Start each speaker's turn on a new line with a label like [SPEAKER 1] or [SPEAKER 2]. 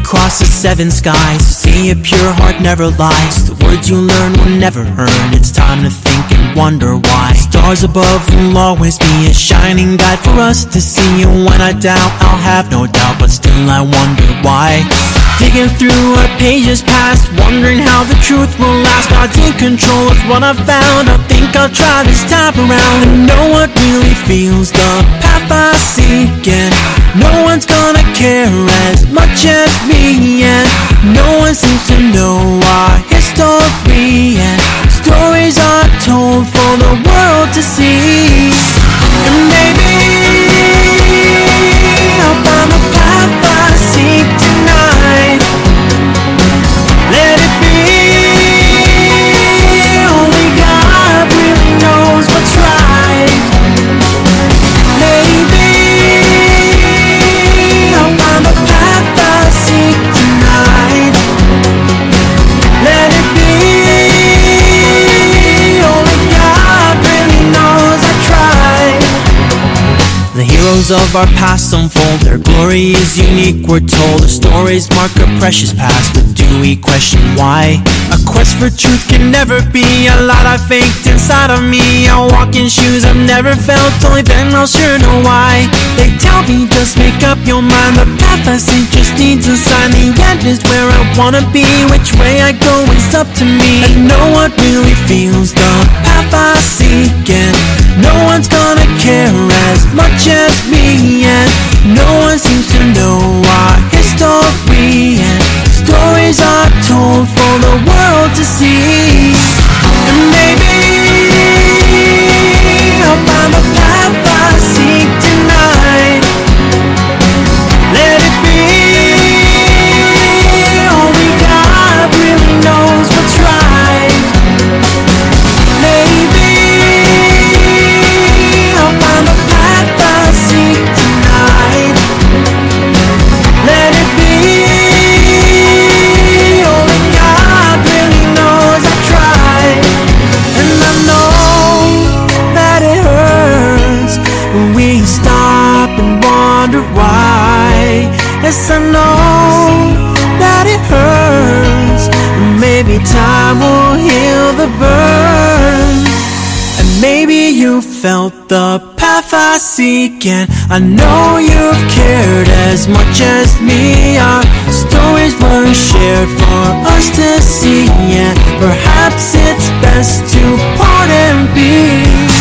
[SPEAKER 1] across the seven skies. To See, a pure heart never lies. The words you learn will never earn. It's time to think and wonder why. Stars above will always be a shining guide for us to see. And when I doubt, I'll have no doubt, but still I wonder why. Digging through our pages past, wondering how the truth will last. God's in control is what I found. I think I'll try this time around and know what really feels the path I seek. And no one's gonna care as much to see. The heroes of our past unfold, their glory is unique, we're told. The stories mark a precious past, but do we question why? A quest for truth can never be a lot I faked inside of me. I walk in shoes I've never felt, only then I'll sure know why. They tell me just make up your mind, the path I see just needs a sign. The end is where I wanna be, which way I go is up to me. And know what really feels the path I seek, and as much as me And no one seems to know our history And stories are told for the world to see wonder why. Yes, I know that it hurts, maybe time will heal the burns. And maybe you felt the path I seek. And I know you've cared as much as me. Our stories were shared for us to see. And perhaps it's best to part and be